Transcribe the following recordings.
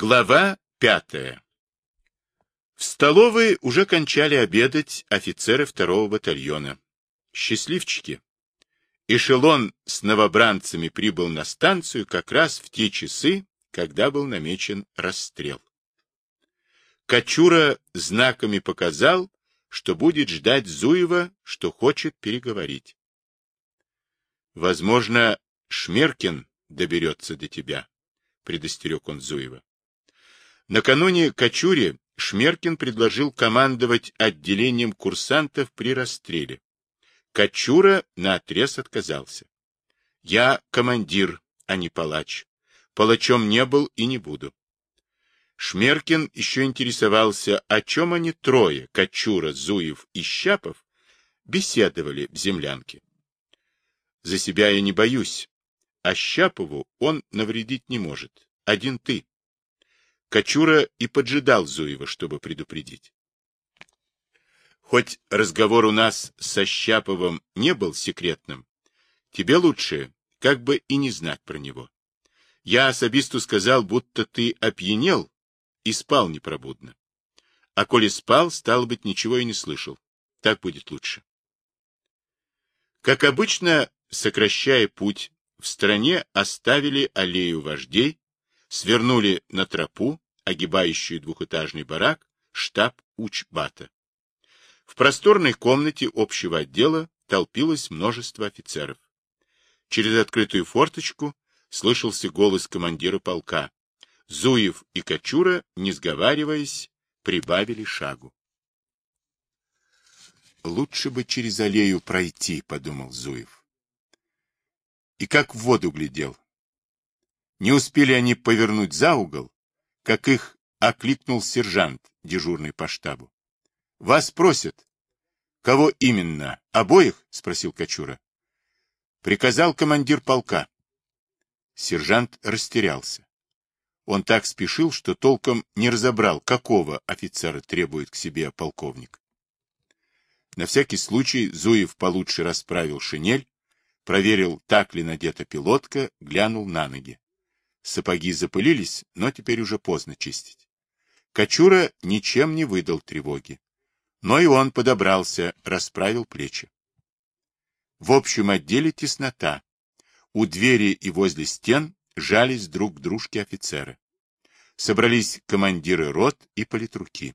Глава пятая В столовой уже кончали обедать офицеры второго батальона. Счастливчики. Эшелон с новобранцами прибыл на станцию как раз в те часы, когда был намечен расстрел. Кочура знаками показал, что будет ждать Зуева, что хочет переговорить. Возможно, Шмеркин доберется до тебя, предостерег он Зуева. Накануне Кочуре Шмеркин предложил командовать отделением курсантов при расстреле. Кочура наотрез отказался. Я командир, а не палач. Палачом не был и не буду. Шмеркин еще интересовался, о чем они трое, Кочура, Зуев и Щапов, беседовали в землянке. За себя я не боюсь, а Щапову он навредить не может. Один ты. Кочура и поджидал Зуева, чтобы предупредить. Хоть разговор у нас со Щаповым не был секретным, тебе лучше как бы и не знать про него. Я особисту сказал, будто ты опьянел и спал непробудно. А коли спал, стало быть, ничего и не слышал. Так будет лучше. Как обычно, сокращая путь, в стране оставили аллею вождей, свернули на тропу, огибающую двухэтажный барак, штаб Учбата. В просторной комнате общего отдела толпилось множество офицеров. Через открытую форточку слышался голос командира полка. Зуев и Кочура, не сговариваясь, прибавили шагу. «Лучше бы через аллею пройти», — подумал Зуев. И как в воду глядел. Не успели они повернуть за угол, как их окликнул сержант, дежурный по штабу. — Вас просят. — Кого именно? Обоих? — спросил Кочура. — Приказал командир полка. Сержант растерялся. Он так спешил, что толком не разобрал, какого офицера требует к себе полковник. На всякий случай Зуев получше расправил шинель, проверил, так ли надета пилотка, глянул на ноги. Сапоги запылились, но теперь уже поздно чистить. Кочура ничем не выдал тревоги. Но и он подобрался, расправил плечи. В общем отделе теснота. У двери и возле стен жались друг к дружке офицеры. Собрались командиры рот и политруки.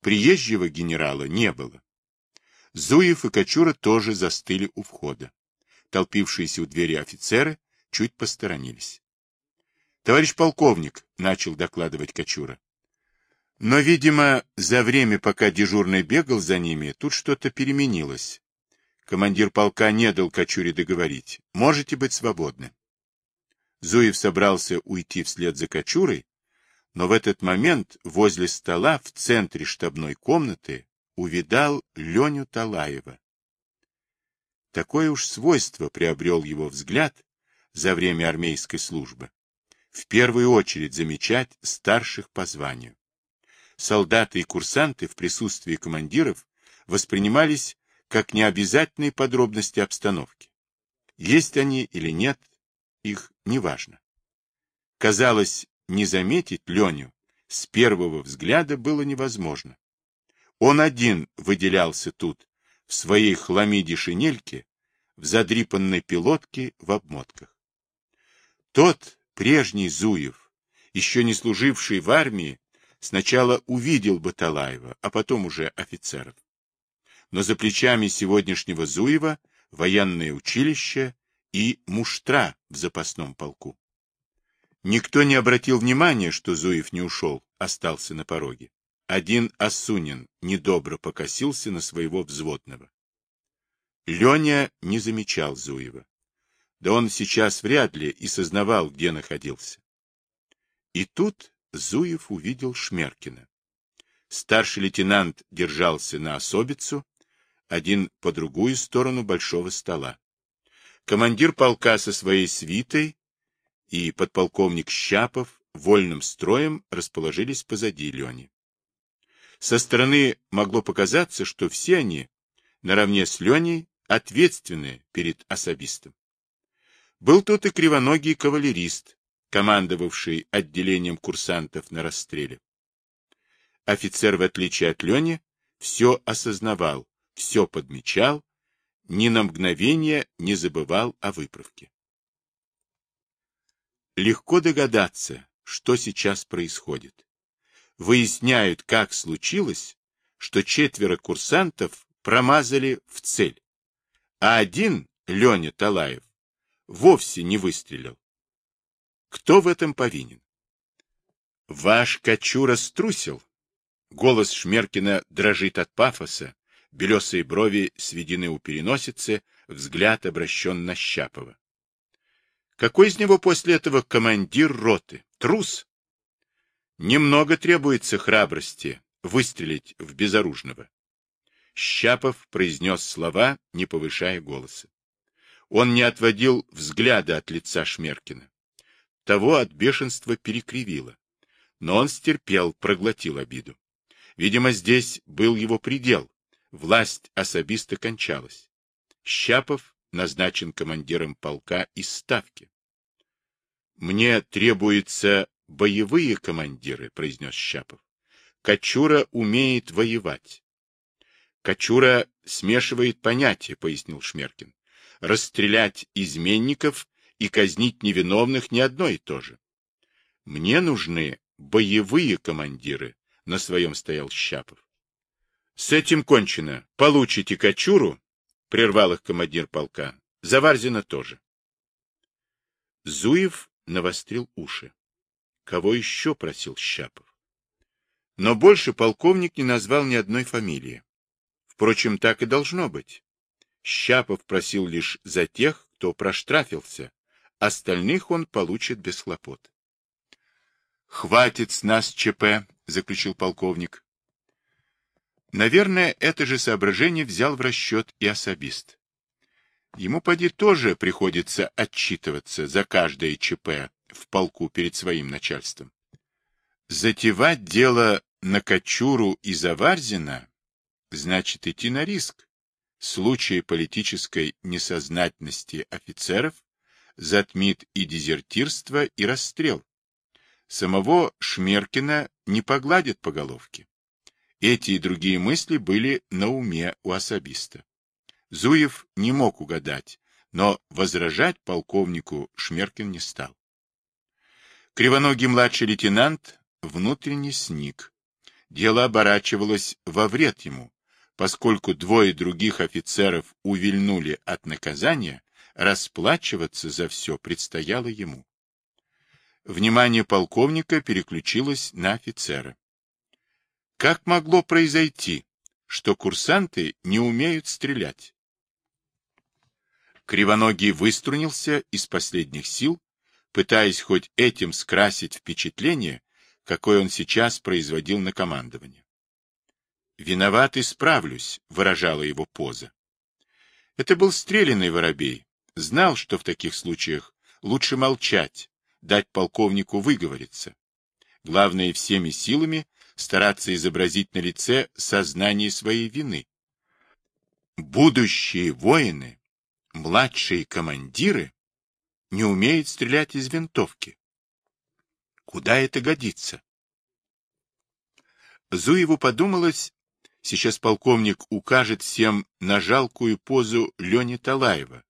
Приезжего генерала не было. Зуев и Кочура тоже застыли у входа толпившиеся у двери офицеры чуть посторонились. — Товарищ полковник, — начал докладывать Кочура. Но, видимо, за время, пока дежурный бегал за ними, тут что-то переменилось. Командир полка не дал Кочуре договорить. Можете быть свободны. Зуев собрался уйти вслед за Кочурой, но в этот момент возле стола в центре штабной комнаты увидал Леню Талаева. Такое уж свойство приобрел его взгляд за время армейской службы. В первую очередь замечать старших по званию. Солдаты и курсанты в присутствии командиров воспринимались как необязательные подробности обстановки. Есть они или нет, их неважно. Казалось, не заметить Леню с первого взгляда было невозможно. Он один выделялся тут в своей хламиде шинельке, в задрипанной пилотке в обмотках. Тот, прежний Зуев, еще не служивший в армии, сначала увидел Баталаева, а потом уже офицеров. Но за плечами сегодняшнего Зуева военное училище и муштра в запасном полку. Никто не обратил внимания, что Зуев не ушел, остался на пороге. Один Асунин недобро покосился на своего взводного. Леня не замечал Зуева. Да он сейчас вряд ли и сознавал, где находился. И тут Зуев увидел Шмеркина. Старший лейтенант держался на особицу, один по другую сторону большого стола. Командир полка со своей свитой и подполковник Щапов вольным строем расположились позади Лени. Со стороны могло показаться, что все они, наравне с Леней, ответственны перед особистом. Был тут и кривоногий кавалерист, командовавший отделением курсантов на расстреле. Офицер, в отличие от Лени, все осознавал, все подмечал, ни на мгновение не забывал о выправке. Легко догадаться, что сейчас происходит. Выясняют, как случилось, что четверо курсантов промазали в цель, а один, Леня Талаев, вовсе не выстрелил. Кто в этом повинен? Ваш Кочура струсил. Голос Шмеркина дрожит от пафоса, белесые брови сведены у переносицы, взгляд обращен на Щапова. Какой из него после этого командир роты? Трус? Немного требуется храбрости выстрелить в безоружного. Щапов произнес слова, не повышая голоса. Он не отводил взгляда от лица Шмеркина. Того от бешенства перекривило. Но он стерпел, проглотил обиду. Видимо, здесь был его предел. Власть особисто кончалась. Щапов назначен командиром полка из Ставки. «Мне требуются боевые командиры», — произнес Щапов. «Кочура умеет воевать». «Кочура смешивает понятия», — пояснил Шмеркин. «Расстрелять изменников и казнить невиновных не одно и то же. Мне нужны боевые командиры, — на своем стоял Щапов. — С этим кончено. Получите Кочуру, — прервал их командир полка. — Заварзина тоже. Зуев навострил уши. Кого еще просил Щапов? Но больше полковник не назвал ни одной фамилии. Впрочем, так и должно быть. Щапов просил лишь за тех, кто проштрафился, остальных он получит без хлопот. «Хватит с нас ЧП», — заключил полковник. Наверное, это же соображение взял в расчет и особист. Ему, поди, тоже приходится отчитываться за каждое ЧП в полку перед своим начальством. Затевать дело на Кочуру и Заварзина значит идти на риск. В случае политической несознательности офицеров затмит и дезертирство, и расстрел. Самого Шмеркина не погладят по головке. Эти и другие мысли были на уме у особиста. Зуев не мог угадать, но возражать полковнику Шмеркин не стал. Кривоногий младший лейтенант внутренне сник. Дело оборачивалось во вред ему, поскольку двое других офицеров увильнули от наказания, расплачиваться за все предстояло ему. Внимание полковника переключилось на офицера. Как могло произойти, что курсанты не умеют стрелять? Кривоногий выструнился из последних сил, пытаясь хоть этим скрасить впечатление, какое он сейчас производил на командование. «Виноват, исправлюсь», — выражала его поза. Это был стрелянный воробей, знал, что в таких случаях лучше молчать, дать полковнику выговориться. Главное, всеми силами стараться изобразить на лице сознание своей вины. Будущие воины, младшие командиры, не умеют стрелять из винтовки. Куда это годится? Зуеву подумалось, сейчас полковник укажет всем на жалкую позу Лени Талаева,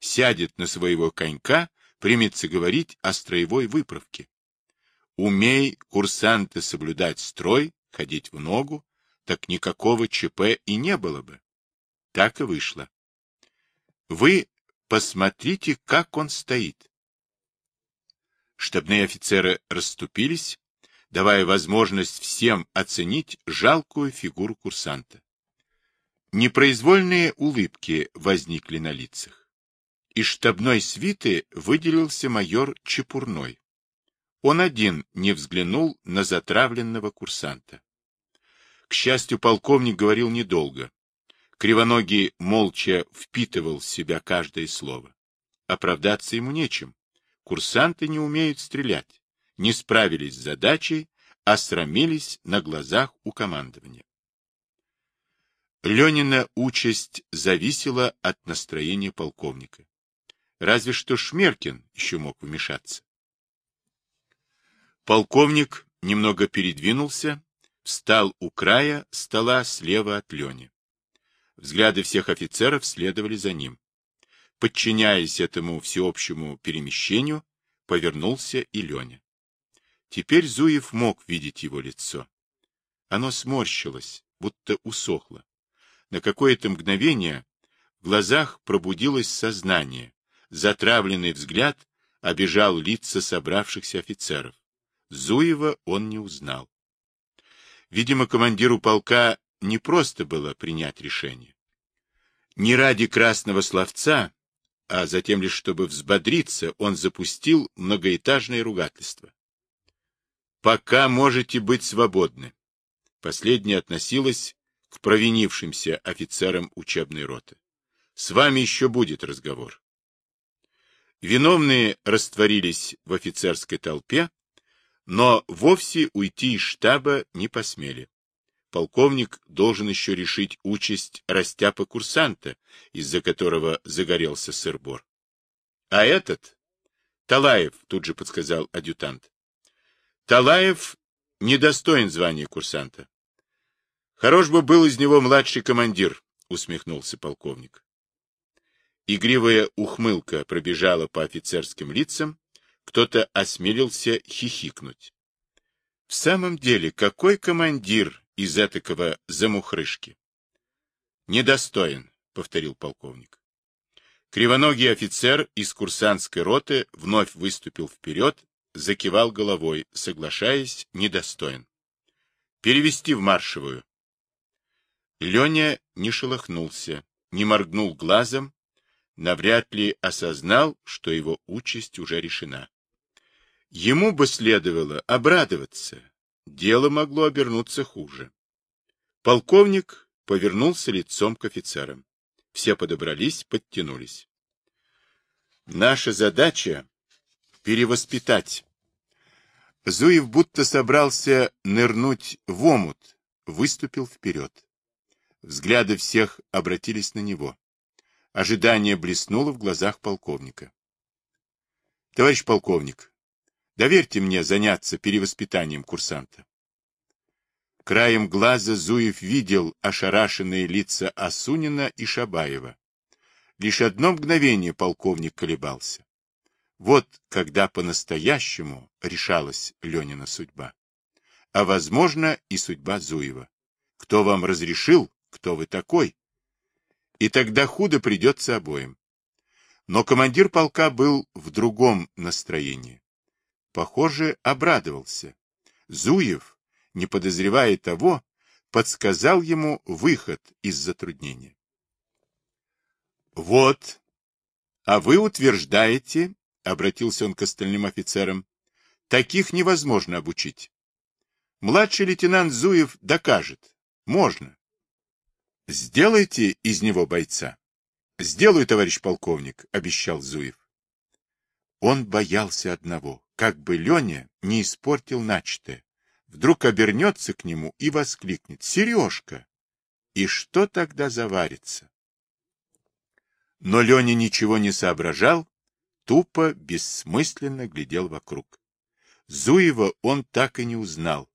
сядет на своего конька примется говорить о строевой выправке. Умей, курсанты, соблюдать строй, ходить в ногу, так никакого ЧП и не было бы. Так и вышло. Вы посмотрите, как он стоит. Штабные офицеры расступились, давая возможность всем оценить жалкую фигуру курсанта. Непроизвольные улыбки возникли на лицах. Из штабной свиты выделился майор Чепурной. Он один не взглянул на затравленного курсанта. К счастью, полковник говорил недолго. Кривоногий молча впитывал в себя каждое слово. Оправдаться ему нечем. Курсанты не умеют стрелять, не справились с задачей, а срамились на глазах у командования. Ленина участь зависела от настроения полковника. Разве что Шмеркин еще мог вмешаться. Полковник немного передвинулся, встал у края стола слева от Лени. Взгляды всех офицеров следовали за ним. Подчиняясь этому всеобщему перемещению, повернулся и Леня. Теперь Зуев мог видеть его лицо. Оно сморщилось, будто усохло. На какое-то мгновение в глазах пробудилось сознание. Затравленный взгляд обижал лица собравшихся офицеров. Зуева он не узнал. Видимо, командиру полка не просто было принять решение. Не ради красного словца, а затем лишь чтобы взбодриться, он запустил многоэтажное ругательство. «Пока можете быть свободны». Последнее относилось к провинившимся офицерам учебной роты. С вами еще будет разговор. Виновные растворились в офицерской толпе, но вовсе уйти из штаба не посмели. Полковник должен еще решить участь растяпа курсанта, из-за которого загорелся сыр-бор. А этот? Талаев, тут же подсказал адъютант. Талаев недостоин звания курсанта. Хорош бы был из него младший командир, усмехнулся полковник. Игривая ухмылка пробежала по офицерским лицам, кто-то осмелился хихикнуть. В самом деле, какой командир из этакого замухрышки? Недостоин, повторил полковник. Кривоногий офицер из курсантской роты вновь выступил вперед, закивал головой, соглашаясь, недостоин. Перевести в маршевую. Леня не шелохнулся, не моргнул глазом, навряд ли осознал, что его участь уже решена. Ему бы следовало обрадоваться, дело могло обернуться хуже. Полковник повернулся лицом к офицерам. Все подобрались, подтянулись. Наша задача — перевоспитать. Зуев будто собрался нырнуть в омут, выступил вперед. Взгляды всех обратились на него. Ожидание блеснуло в глазах полковника. — Товарищ полковник, доверьте мне заняться перевоспитанием курсанта. Краем глаза Зуев видел ошарашенные лица Асунина и Шабаева. Лишь одно мгновение полковник колебался. Вот когда по-настоящему решалась Ленина судьба. А, возможно, и судьба Зуева. Кто вам разрешил, кто вы такой? И тогда худо придется обоим. Но командир полка был в другом настроении. Похоже, обрадовался. Зуев, не подозревая того, подсказал ему выход из затруднения. «Вот, а вы утверждаете, — обратился он к остальным офицерам, — таких невозможно обучить. Младший лейтенант Зуев докажет. Можно. Сделайте из него бойца. Сделаю, товарищ полковник, обещал Зуев. Он боялся одного, как бы Леня не испортил начатое. Вдруг обернется к нему и воскликнет «Сережка!» И что тогда заварится? Но Леня ничего не соображал, тупо, бессмысленно глядел вокруг. Зуева он так и не узнал.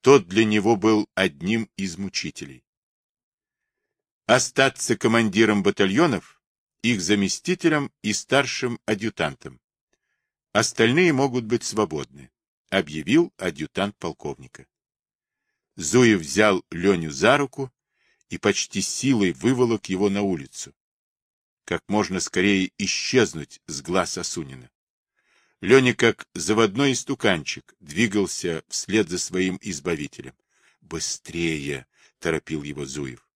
Тот для него был одним из мучителей остаться командиром батальонов, их заместителем и старшим адъютантом. Остальные могут быть свободны, объявил адъютант полковника. Зуев взял Леню за руку и почти силой выволок его на улицу. Как можно скорее исчезнуть с глаз Асунина. Леня, как заводной истуканчик, двигался вслед за своим избавителем. «Быстрее!» — торопил его Зуев.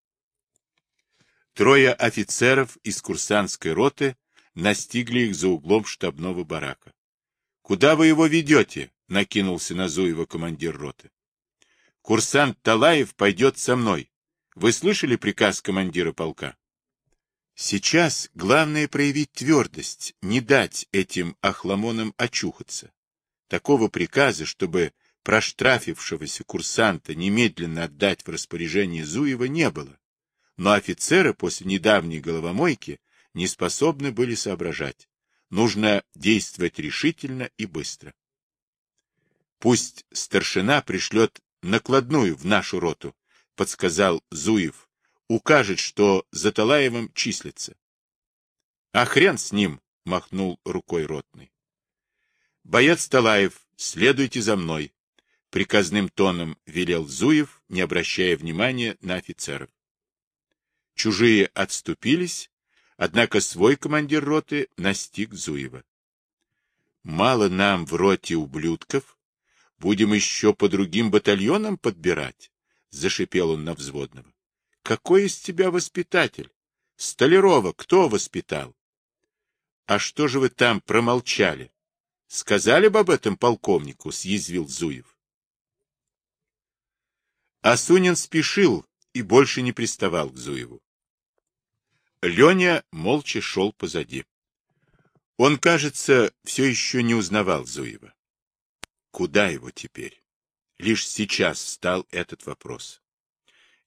Трое офицеров из курсантской роты настигли их за углом штабного барака. — Куда вы его ведете? — накинулся на Зуева командир роты. — Курсант Талаев пойдет со мной. Вы слышали приказ командира полка? Сейчас главное проявить твердость, не дать этим охламонам очухаться. Такого приказа, чтобы проштрафившегося курсанта немедленно отдать в распоряжение Зуева, не было но офицеры после недавней головомойки не способны были соображать. Нужно действовать решительно и быстро. Пусть старшина пришлет накладную в нашу роту, подсказал Зуев. Укажет, что за Талаевым числится. А хрен с ним, махнул рукой ротный. Боец Талаев, следуйте за мной, приказным тоном велел Зуев, не обращая внимания на офицеров. Чужие отступились, однако свой командир роты настиг Зуева. Мало нам в роте ублюдков, будем еще по другим батальонам подбирать, зашипел он на взводного. Какой из тебя воспитатель? Столярова кто воспитал? А что же вы там промолчали? Сказали бы об этом полковнику, съязвил Зуев. Асунин спешил и больше не приставал к Зуеву. Леня молча шел позади. Он, кажется, все еще не узнавал Зуева. Куда его теперь? Лишь сейчас встал этот вопрос.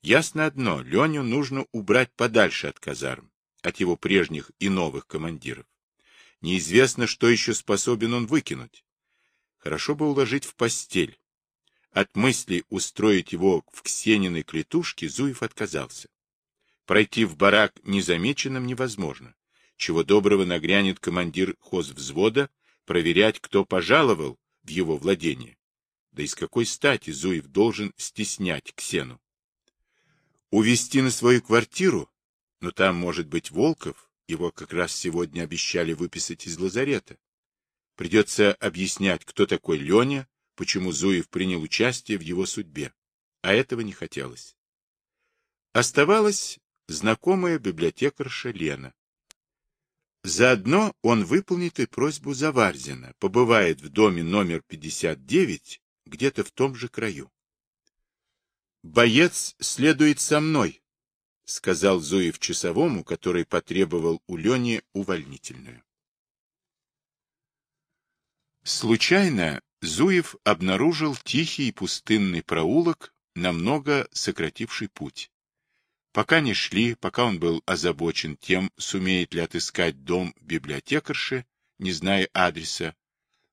Ясно одно, Леню нужно убрать подальше от казарм, от его прежних и новых командиров. Неизвестно, что еще способен он выкинуть. Хорошо бы уложить в постель. От мысли устроить его в Ксениной клетушке Зуев отказался. Пройти в барак незамеченным невозможно. Чего доброго нагрянет командир хозвзвода проверять, кто пожаловал в его владение. Да из какой стати Зуев должен стеснять Ксену? Увести на свою квартиру? Но там может быть Волков, его как раз сегодня обещали выписать из лазарета. Придется объяснять, кто такой Леня, почему Зуев принял участие в его судьбе. А этого не хотелось. Оставалось знакомая библиотекарша Лена. Заодно он выполнит и просьбу Заварзина, побывает в доме номер 59, где-то в том же краю. «Боец следует со мной», — сказал Зуев часовому, который потребовал у Лени увольнительную. Случайно Зуев обнаружил тихий пустынный проулок, намного сокративший путь. Пока не шли, пока он был озабочен тем, сумеет ли отыскать дом библиотекарши, не зная адреса,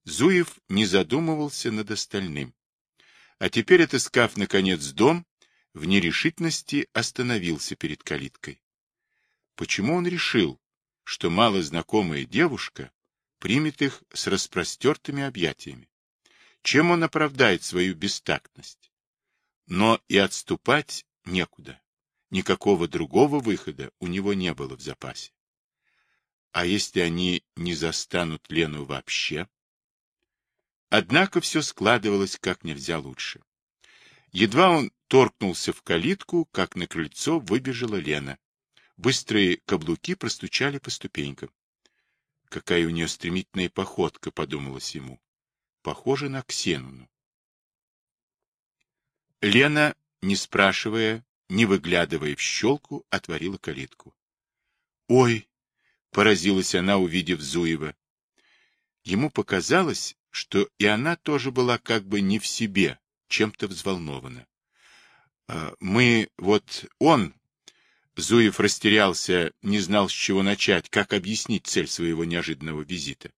Зуев не задумывался над остальным. А теперь, отыскав, наконец, дом, в нерешительности остановился перед калиткой. Почему он решил, что малознакомая девушка примет их с распростертыми объятиями? Чем он оправдает свою бестактность? Но и отступать некуда. Никакого другого выхода у него не было в запасе. А если они не застанут Лену вообще? Однако все складывалось как нельзя лучше. Едва он торкнулся в калитку, как на крыльцо выбежала Лена. Быстрые каблуки простучали по ступенькам. Какая у нее стремительная походка, подумалось ему. Похоже на Ксенуну. Лена, не спрашивая, не выглядывая в щелку, отворила калитку. «Ой!» — поразилась она, увидев Зуева. Ему показалось, что и она тоже была как бы не в себе, чем-то взволнована. «А, «Мы, вот он...» Зуев растерялся, не знал, с чего начать, как объяснить цель своего неожиданного визита.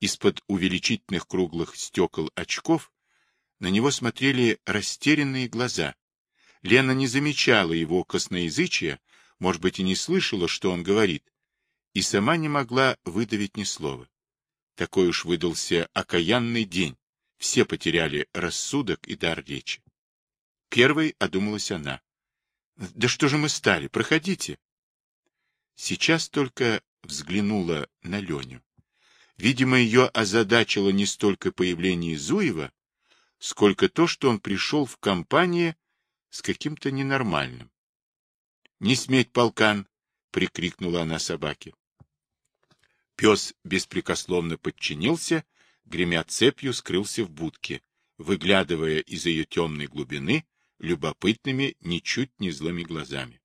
Из-под увеличительных круглых стекол очков на него смотрели растерянные глаза, Лена не замечала его косноязычия, может быть, и не слышала, что он говорит, и сама не могла выдавить ни слова. Такой уж выдался окаянный день. Все потеряли рассудок и дар речи. Первой одумалась она. «Да что же мы стали? Проходите!» Сейчас только взглянула на Леню. Видимо, ее озадачило не столько появление Зуева, сколько то, что он пришел в компании с каким-то ненормальным. — Не сметь, полкан! — прикрикнула она собаке. Пес беспрекословно подчинился, гремя цепью, скрылся в будке, выглядывая из ее темной глубины любопытными, ничуть не злыми глазами.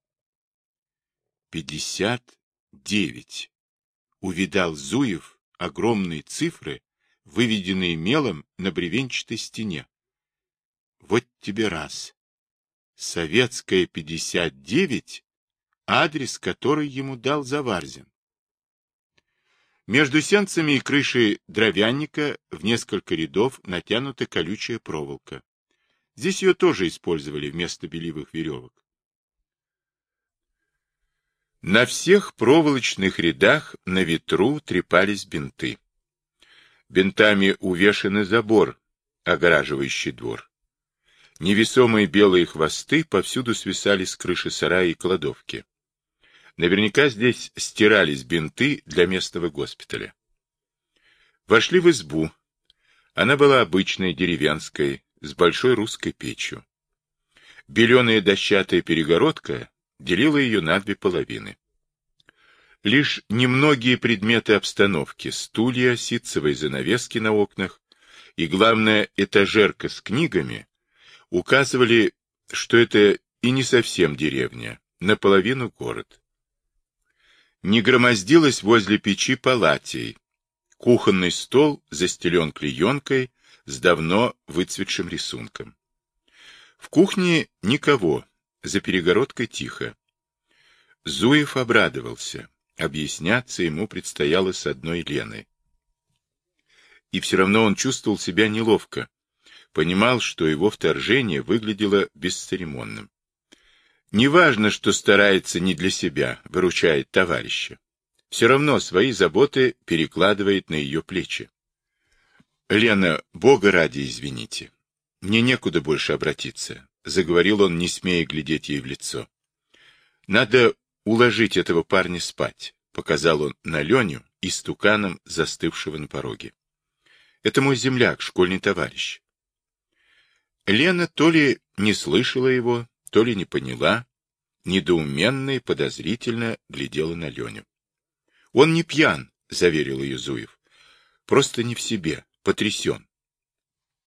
Пятьдесят девять. Увидал Зуев огромные цифры, выведенные мелом на бревенчатой стене. Вот тебе раз. Советская 59, адрес, который ему дал Заварзин. Между сенцами и крышей дровянника в несколько рядов натянута колючая проволока. Здесь ее тоже использовали вместо беливых веревок. На всех проволочных рядах на ветру трепались бинты. Бинтами увешаны забор, огораживающий двор. Невесомые белые хвосты повсюду свисали с крыши сарая и кладовки. Наверняка здесь стирались бинты для местного госпиталя. Вошли в избу. Она была обычной, деревенской, с большой русской печью. Беленая дощатая перегородка делила ее на две половины. Лишь немногие предметы обстановки, стулья, ситцевые занавески на окнах и, главное, этажерка с книгами, указывали, что это и не совсем деревня, наполовину город. Не громоздилась возле печи палатей. Кухонный стол застелен клеенкой с давно выцветшим рисунком. В кухне никого, за перегородкой тихо. Зуев обрадовался. Объясняться ему предстояло с одной Леной. И все равно он чувствовал себя неловко. Понимал, что его вторжение выглядело бесцеремонным. Неважно, что старается не для себя, выручает товарища. Все равно свои заботы перекладывает на ее плечи. Лена, Бога ради, извините. Мне некуда больше обратиться, заговорил он, не смея глядеть ей в лицо. Надо уложить этого парня спать, показал он на Леню и стуканом застывшего на пороге. Это мой земляк, школьный товарищ. Лена то ли не слышала его, то ли не поняла, недоуменно и подозрительно глядела на Леню. Он не пьян, заверил ее Зуев. Просто не в себе потрясен.